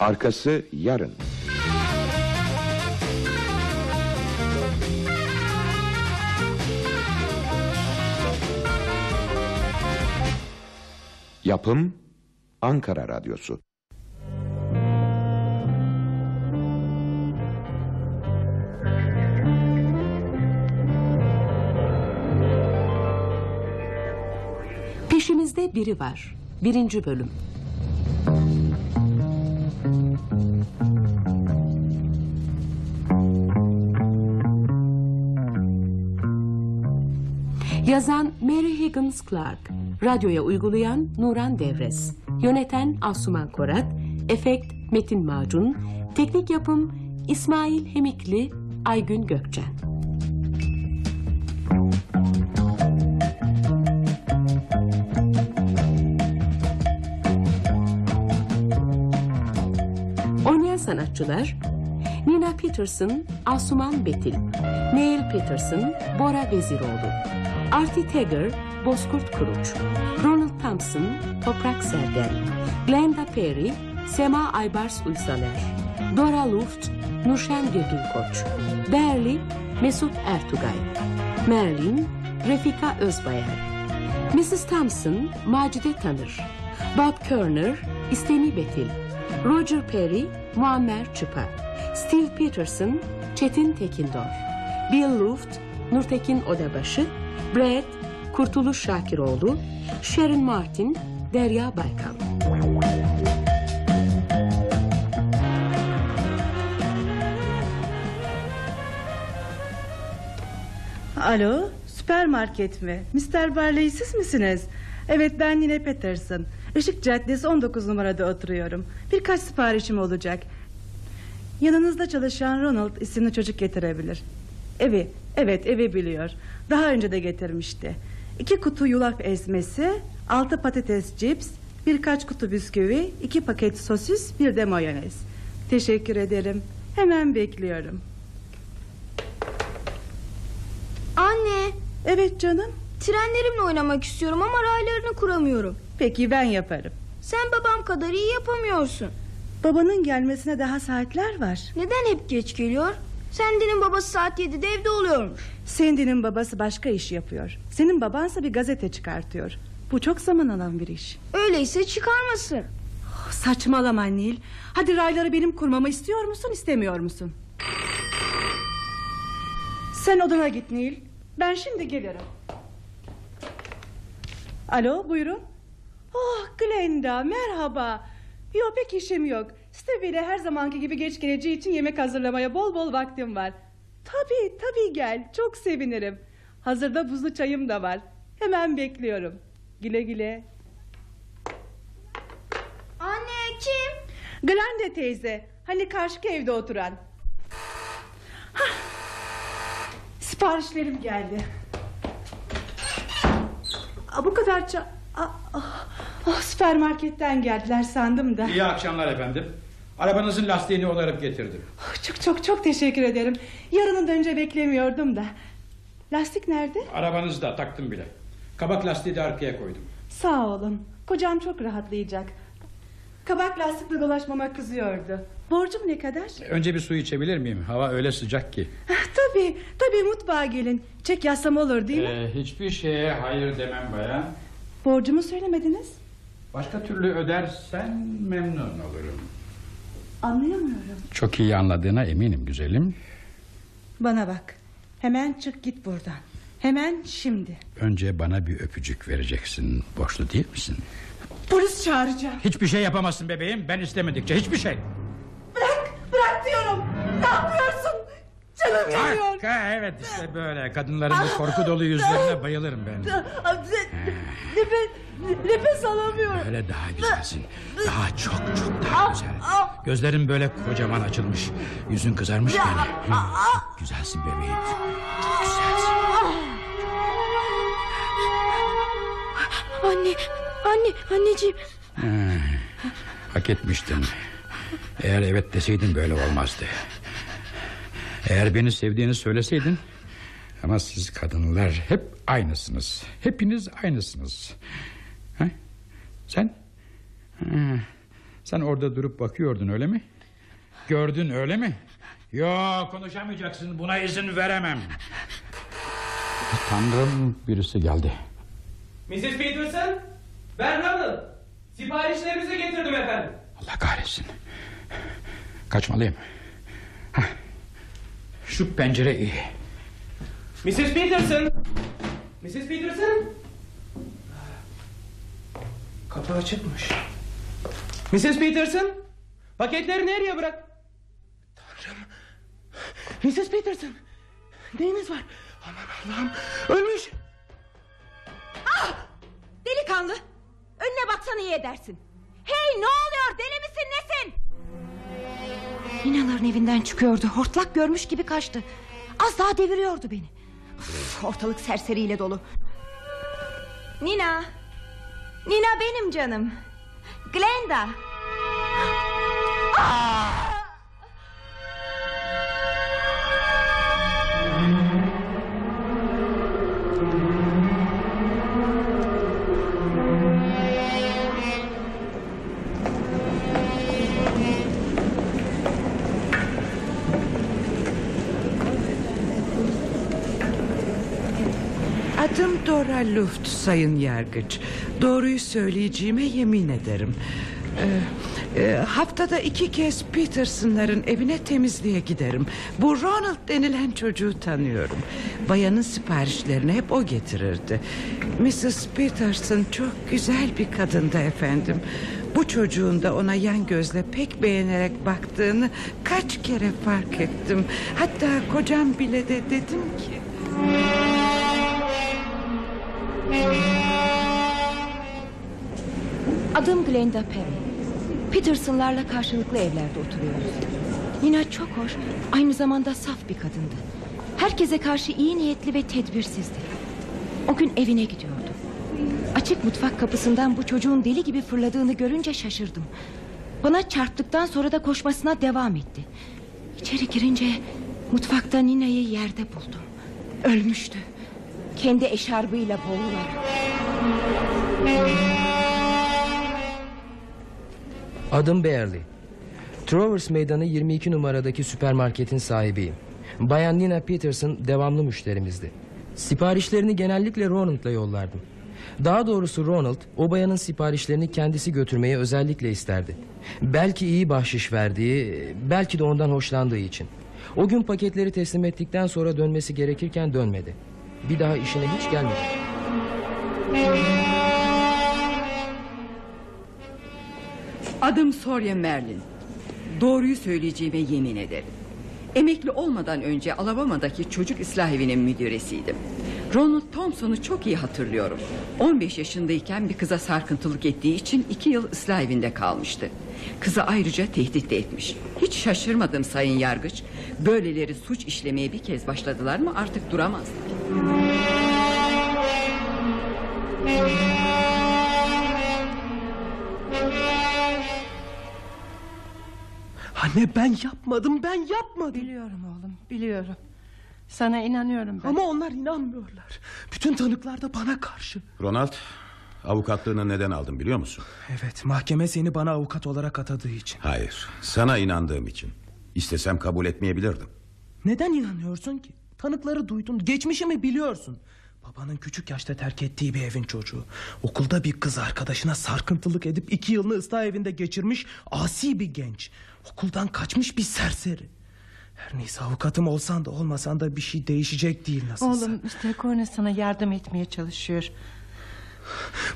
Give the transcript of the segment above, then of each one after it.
Arkası yarın. Yapım Ankara Radyosu. Peşimizde biri var. Birinci bölüm. Yazan Mary Higgins Clark, radyoya uygulayan Nuran Devres, yöneten Asuman Korat, efekt Metin Macun, teknik yapım İsmail Hemikli, Aygün Gökçen. Oynayan sanatçılar Nina Peterson, Asuman Betil Neil Peterson, Bora Veziroğlu Artie Tegger, Bozkurt Kuruç Ronald Thompson, Toprak Serdel Glenda Perry, Sema Aybars Uysaner Dora Luft, Nurşen Gülgün Koç Berli, Mesut Ertugay Merlin, Refika Özbayar Mrs. Thompson, Macide Tanır Bob Körner, İstemi Betil Roger Perry, Muammer Çıpa Steve Peterson, Çetin Tekindor Bill Luft, Nurtekin Odabaşı Brad, Kurtuluş Şakiroğlu Sharon Martin, Derya Baykal Alo, süpermarket mi? Mr. Barley siz misiniz? Evet ben Nine Peterson. Işık Caddesi 19 numarada oturuyorum. Birkaç siparişim olacak. Yanınızda çalışan Ronald isimli çocuk getirebilir. Evi, evet evi biliyor. Daha önce de getirmişti. İki kutu yulaf ezmesi, altı patates cips, birkaç kutu bisküvi, iki paket sosis, bir de mayonez. Teşekkür ederim. Hemen bekliyorum. Anne, Evet canım. trenlerimle oynamak istiyorum ama raylarını kuramıyorum. Peki ben yaparım. Sen babam kadar iyi yapamıyorsun. Babanın gelmesine daha saatler var. Neden hep geç geliyor? Sandy'nin babası saat 7'de evde oluyormuş. Sandy'nin babası başka iş yapıyor. Senin babansa bir gazete çıkartıyor. Bu çok zaman alan bir iş. Öyleyse çıkarmasın. Oh, saçmalama Nil. Hadi rayları benim kurmamı istiyor musun istemiyor musun? Sen odana git Nil. Ben şimdi gelirim. Alo buyurun. Oh Glenda merhaba. Yok pek işim yok. Stevie ile her zamanki gibi geç geleceği için yemek hazırlamaya bol bol vaktim var. Tabii tabii gel çok sevinirim. Hazırda buzlu çayım da var. Hemen bekliyorum. Güle güle. Anne kim? Glenda teyze. Hani karşıki evde oturan. Hah. Siparişlerim geldi. Aa, bu kadar ça... Aa, ah, ah, süpermarketten geldiler sandım da. İyi akşamlar efendim. Arabanızın lastiğini onarıp getirdim. Oh, Çok çok çok teşekkür ederim. Yarının önce beklemiyordum da. Lastik nerede? Arabanızda taktım bile. Kabak lastiği de arkaya koydum. Sağ olun. Kocam çok rahatlayacak. Kabak lastikle dolaşmama kızıyordu. Borcum ne kadar? Önce bir su içebilir miyim? Hava öyle sıcak ki. Ah, tabii tabii mutfağa gelin. Çek yazsam olur değil mi? Ee, hiçbir şeye hayır demem bayan. Borcumu söylemediniz. Başka türlü ödersen memnun olurum. Anlayamıyorum. Çok iyi anladığına eminim güzelim. Bana bak. Hemen çık git buradan. Hemen şimdi. Önce bana bir öpücük vereceksin. Borçlu değil misin? Polis çağıracağım. Hiçbir şey yapamazsın bebeğim. Ben istemedikçe hiçbir şey. Bırak, bırak diyorum. Ne yapıyorsun? Canım yanıyor. Harika evet işte böyle. Kadınların bu korku dolu yüzlerine bayılırım ben. Nefes, nefes alamıyorum. Öyle daha güzelsin. Daha çok çok daha güzel. Gözlerin böyle kocaman açılmış. Yüzün kızarmış yani. Çok güzelsin bebeğim. Çok güzelsin. Anne, anne, anneciğim. Ha, hak etmiştin. Eğer evet deseydin böyle olmazdı. Eğer beni sevdiğini söyleseydin... Ama siz kadınlar hep aynısınız. Hepiniz aynısınız. Ha? Sen? Ha, Sen orada durup bakıyordun öyle mi? Gördün öyle mi? Yok konuşamayacaksın buna izin veremem. Tanrım birisi geldi. Mrs. Peterson, ben Ronald. Siparişlerinizi getirdim efendim. Allah kahretsin. Kaçmalıyım. Şu pencere iyi. Mrs. Peterson. Mrs. Peterson. Kapı açıkmış. Mrs. Peterson. Paketleri nereye bırak? Tanrım. Mrs. Peterson. Neyiniz var? Aman Allah'ım. Ölmüş. Delikanlı önüne baksan iyi edersin Hey ne oluyor deli misin nesin Ninaların evinden çıkıyordu hortlak görmüş gibi kaçtı Az daha deviriyordu beni Uf, Ortalık serseriyle dolu Nina Nina benim canım. Glenda. Adım Dora Luft sayın yargıç. Doğruyu söyleyeceğime yemin ederim. Ee, e, haftada iki kez Peterson'ların evine temizliğe giderim. Bu Ronald denilen çocuğu tanıyorum. Bayanın siparişlerini hep o getirirdi. Mrs. Peterson çok güzel bir kadındı efendim. Bu çocuğun da ona yan gözle pek beğenerek baktığını kaç kere fark ettim. Hatta kocam bile de dedim ki... Adım Glenda Perry. Peterson'larla karşılıklı evlerde oturuyoruz. Nina çok hoş Aynı zamanda saf bir kadındı. Herkese karşı iyi niyetli ve tedbirsizdi. O gün evine gidiyordu Açık mutfak kapısından bu çocuğun deli gibi fırladığını görünce şaşırdım. Bana çarptıktan sonra da koşmasına devam etti. İçeri girince mutfakta Nina'yı yerde buldum. Ölmüştü. Kendi eşarbıyla boğularak Adım Bearley. Travers Meydanı 22 numaradaki süpermarketin sahibiyim. Bayan Nina Peterson devamlı müşterimizdi. Siparişlerini genellikle Ronald'la yollardım. Daha doğrusu Ronald o bayanın siparişlerini kendisi götürmeyi özellikle isterdi. Belki iyi bahşiş verdiği, belki de ondan hoşlandığı için. O gün paketleri teslim ettikten sonra dönmesi gerekirken dönmedi. Bir daha işine hiç gelmedi. Adım Sorya Merlin. Doğruyu söyleyeceğime yemin ederim. Emekli olmadan önce Alabama'daki çocuk ıslah evinin müdüresiydim. Ronald Thompson'u çok iyi hatırlıyorum. 15 yaşındayken bir kıza sarkıntılık ettiği için iki yıl ıslah evinde kalmıştı. Kızı ayrıca tehdit de etmiş. Hiç şaşırmadım sayın yargıç. Böyleleri suç işlemeye bir kez başladılar mı artık duramazlar. Anne ben yapmadım ben yapmadım. Biliyorum oğlum biliyorum. Sana inanıyorum ben. Ama onlar inanmıyorlar. Bütün tanıklar da bana karşı. Ronald avukatlığını neden aldın biliyor musun? Evet mahkeme seni bana avukat olarak atadığı için. Hayır sana inandığım için. İstesem kabul etmeyebilirdim. Neden inanıyorsun ki? Tanıkları duydun geçmişimi biliyorsun. Babanın küçük yaşta terk ettiği bir evin çocuğu. Okulda bir kız arkadaşına sarkıntılık edip iki yılını ıslah evinde geçirmiş asi bir genç. Okuldan kaçmış bir serseri. Her neyse avukatım olsan da olmasan da bir şey değişecek değil nasılsa. Oğlum Mr. Corner sana yardım etmeye çalışıyor.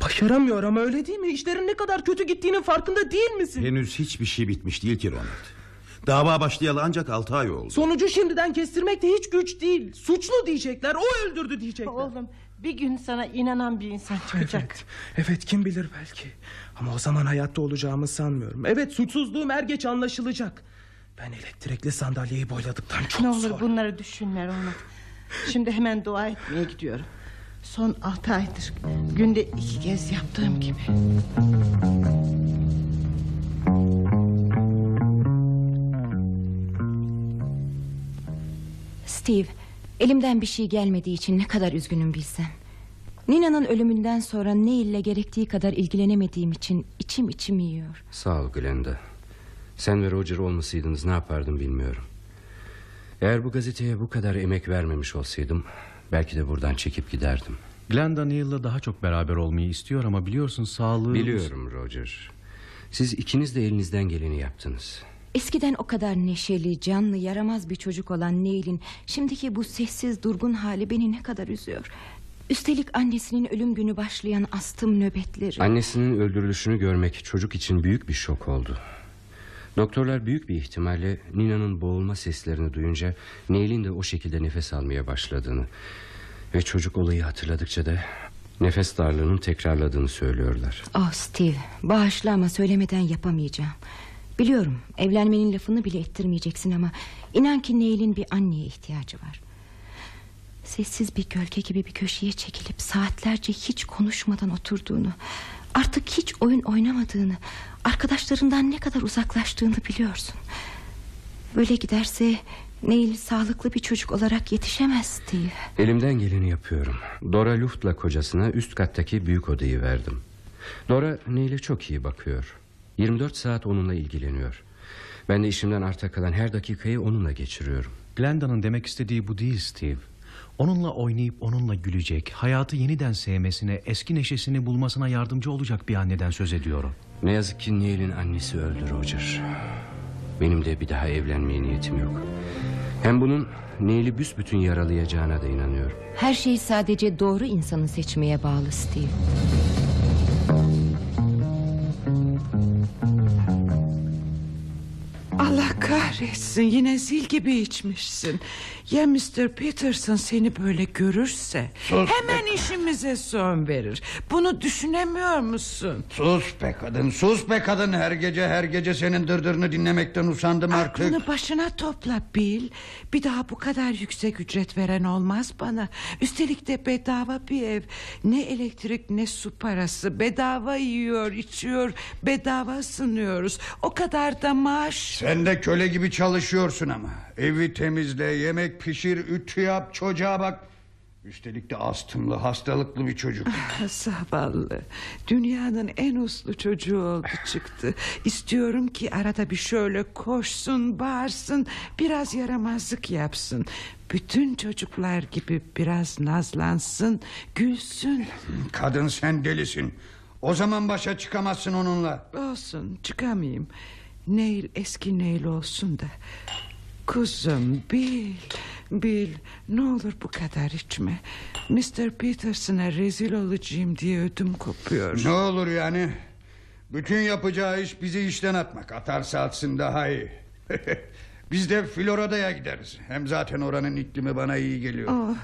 Başaramıyor ama öyle değil mi? İşlerin ne kadar kötü gittiğinin farkında değil misin? Henüz hiçbir şey bitmiş değil ki Ronald. Dava başlayalı ancak altı ay oldu. Sonucu şimdiden kestirmek de hiç güç değil. Suçlu diyecekler. O öldürdü diyecekler. Oğlum bir gün sana inanan bir insan çıkacak. Evet, evet kim bilir belki. Ama o zaman hayatta olacağımı sanmıyorum. Evet suçsuzluğum er geç anlaşılacak. Ben elektrikli sandalyeyi boyladıktan çok ne olur sonra... bunları düşünme Ronald. Şimdi hemen dua etmeye gidiyorum. Son altı aydır günde iki kez yaptığım gibi. Steve elimden bir şey gelmediği için ne kadar üzgünüm bilsem Nina'nın ölümünden sonra Neil'le gerektiği kadar ilgilenemediğim için içim içim yiyor. Sağ ol Glenda. Sen ve Roger olmasaydınız ne yapardım bilmiyorum. Eğer bu gazeteye bu kadar emek vermemiş olsaydım... ...belki de buradan çekip giderdim. Glenda Neil'la daha çok beraber olmayı istiyor ama biliyorsun sağlığı... Biliyorum Roger. Siz ikiniz de elinizden geleni yaptınız. Eskiden o kadar neşeli, canlı, yaramaz bir çocuk olan Neil'in... ...şimdiki bu sessiz, durgun hali beni ne kadar üzüyor. Üstelik annesinin ölüm günü başlayan astım nöbetleri... Annesinin öldürülüşünü görmek çocuk için büyük bir şok oldu. Doktorlar büyük bir ihtimalle Nina'nın boğulma seslerini duyunca... ...Neil'in de o şekilde nefes almaya başladığını... ...ve çocuk olayı hatırladıkça da... ...nefes darlığının tekrarladığını söylüyorlar. Oh Steve, bağışla ama söylemeden yapamayacağım. Biliyorum, evlenmenin lafını bile ettirmeyeceksin ama... ...inan ki Neil'in bir anneye ihtiyacı var. Sessiz bir gölge gibi bir köşeye çekilip saatlerce hiç konuşmadan oturduğunu... ...artık hiç oyun oynamadığını... ...arkadaşlarından ne kadar uzaklaştığını biliyorsun. Böyle giderse Neil sağlıklı bir çocuk olarak yetişemez Steve. Elimden geleni yapıyorum. Dora Luft'la kocasına üst kattaki büyük odayı verdim. Dora Neil'e çok iyi bakıyor. 24 saat onunla ilgileniyor. Ben de işimden arta kalan her dakikayı onunla geçiriyorum. Glenda'nın demek istediği bu değil Steve. Onunla oynayıp onunla gülecek, hayatı yeniden sevmesine, eski neşesini bulmasına yardımcı olacak bir anneden söz ediyorum. Ne yazık ki Neil'in annesi öldü Roger. Benim de bir daha evlenmeye niyetim yok. Hem bunun Neil'i büsbütün yaralayacağına da inanıyorum. Her şey sadece doğru insanı seçmeye bağlı Steve. Kahretsin yine zil gibi içmişsin. Ya Mr. Peterson seni böyle görürse Sus Hemen işimize son verir. Bunu düşünemiyor musun? Sus be kadın sus be kadın. Her gece her gece senin dırdırını dinlemekten usandım artık. Aklını başına topla Bill. Bir daha bu kadar yüksek ücret veren olmaz bana. Üstelik de bedava bir ev. Ne elektrik ne su parası. Bedava yiyor içiyor. Bedava ısınıyoruz O kadar da maaş. Sen de köle gibi çalışıyorsun ama. Evi temizle yemek pişir ütü yap çocuğa bak. Üstelik de astımlı hastalıklı bir çocuk. Ah, Zavallı. Dünyanın en uslu çocuğu oldu çıktı. İstiyorum ki arada bir şöyle koşsun bağırsın Biraz yaramazlık yapsın. Bütün çocuklar gibi biraz nazlansın Gülsün. Kadın sen delisin. O zaman başa çıkamazsın onunla. Olsun çıkamayayım Neil eski Neil olsun da. Kuzum Bill Bill ne olur bu kadar içme. Mr. Peterson'a rezil olacağım diye ödüm kopuyor. Ne olur yani? Bütün yapacağı iş bizi işten atmak. Atarsa atsın daha iyi Biz de Florida'ya gideriz Hem zaten oranın iklimi bana iyi geliyor Oh,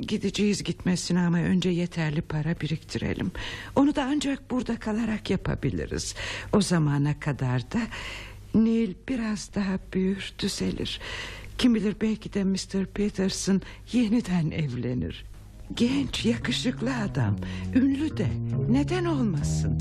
gideceğiz gitmesine ama önce yeterli para biriktirelim. Onu da ancak burada kalarak yapabiliriz. O zamana kadar da Neil biraz daha büyür düzelir. Kim bilir belki de Mr. Peterson yeniden evlenir. Genç yakışıklı adam ünlü de neden olmasın?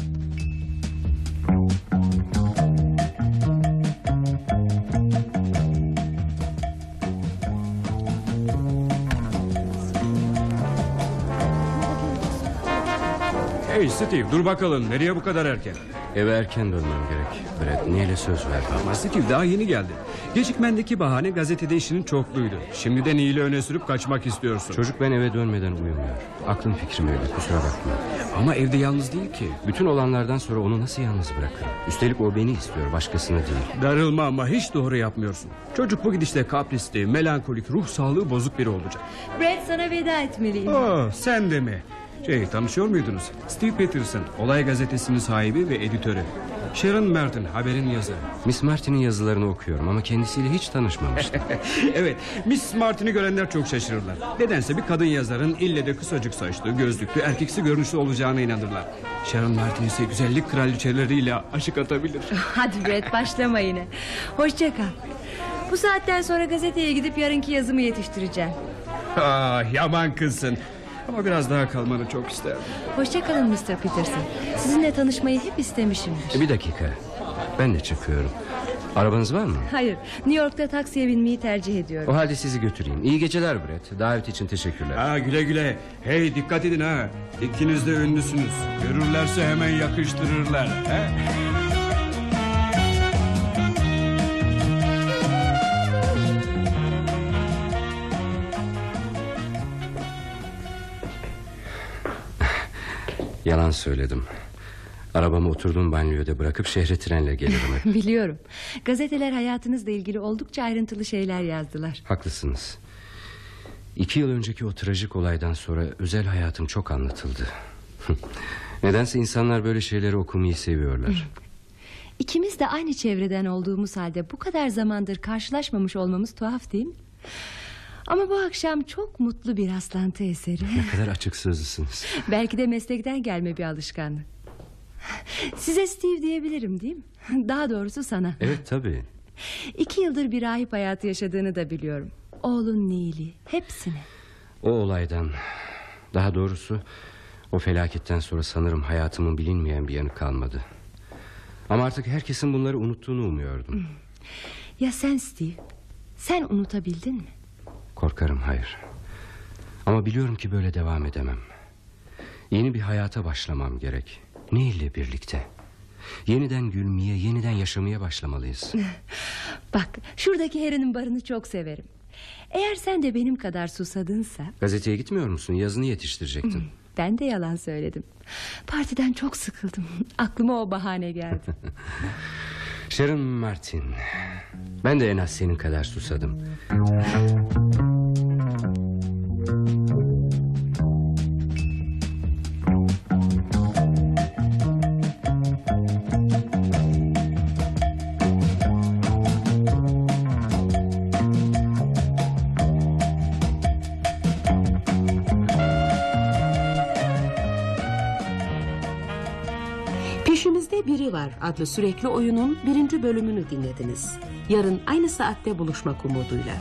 Hey Steve dur bakalım nereye bu kadar erken? Eve erken dönmem gerek. Brett Neil'e söz verdim. Ama Steve daha yeni geldi. Gecikmendeki bahane gazetede işinin çokluydu. Şimdi de Neil'i öne sürüp kaçmak istiyorsun. Çocuk ben eve dönmeden uyumuyor. Aklım fikrim evde kusura bakma. Ama evde yalnız değil ki. Bütün olanlardan sonra onu nasıl yalnız bırakırım? Üstelik o beni istiyor başkasını değil. Darılma ama hiç doğru yapmıyorsun. Çocuk bu gidişte kaprisli, melankolik, ruh sağlığı bozuk biri olacak. Brad sana veda etmeliyim. Oh, sen de mi? Şey tanışıyor muydunuz? Steve Peterson, Olay Gazetesi'nin sahibi ve editörü. Sharon Merton, haberin yazarı. Miss Martin'in yazılarını okuyorum ama kendisiyle hiç tanışmamıştım. evet, Miss Martin'i görenler çok şaşırırlar. Nedense bir kadın yazarın ille de kısacık saçlı, gözlüklü, erkeksi görünüşlü olacağına inanırlar. Sharon Martin ise güzellik kraliçeleriyle aşık atabilir. Hadi Brad başlama yine. Hoşça kal. Bu saatten sonra gazeteye gidip yarınki yazımı yetiştireceğim. ah, yaman kızsın. Ama biraz daha kalmanı çok isterdim. Hoşça kalın Mr. Peterson. Sizinle tanışmayı hep istemişimdir. E, bir dakika. Ben de çıkıyorum. Arabanız var mı? Hayır New York'ta taksiye binmeyi tercih ediyorum O halde sizi götüreyim. İyi geceler Brett. Davet için teşekkürler. Ha güle güle. Hey dikkat edin ha. İkiniz de ünlüsünüz. Görürlerse hemen yakıştırırlar. He? Yalan söyledim. Arabamı oturduğum banyoda bırakıp şehre trenle gelirim hep. Biliyorum Gazeteler hayatınızla ilgili oldukça ayrıntılı şeyler yazdılar Haklısınız. İki yıl önceki o trajik olaydan sonra özel hayatım çok anlatıldı. Nedense insanlar böyle şeyleri okumayı seviyorlar. İkimiz de aynı çevreden olduğumuz halde Bu kadar zamandır karşılaşmamış olmamız tuhaf değil mi? Ama bu akşam çok mutlu bir rastlantı eseri ne kadar açık sözlüsünüz. Belki de meslekten gelme bir alışkanlık Size Steve diyebilirim değil mi? Daha doğrusu sana Evet tabii. İki yıldır bir rahip hayatı yaşadığını da biliyorum Oğlun Neil'i hepsini O olaydan daha doğrusu o felaketten sonra sanırım hayatımın bilinmeyen bir yanı kalmadı. Ama artık herkesin bunları unuttuğunu umuyordum. Ya sen Steve Sen unutabildin mi? Korkarım hayır. Ama biliyorum ki böyle devam edemem. Yeni bir hayata başlamam gerek. Ne ile birlikte? Yeniden gülmeye, yeniden yaşamaya başlamalıyız. Bak şuradaki herinin barını çok severim Eğer sen de benim kadar susadınsa Gazeteye gitmiyor musun? Yazını yetiştirecektin. Ben de yalan söyledim Partiden çok sıkıldım Aklıma o bahane geldi Sharon Martin. Ben de en az senin kadar susadım. Peşimizde Biri Var adlı sürekli oyunun birinci bölümünü dinlediniz. Yarın aynı saatte buluşmak umuduyla.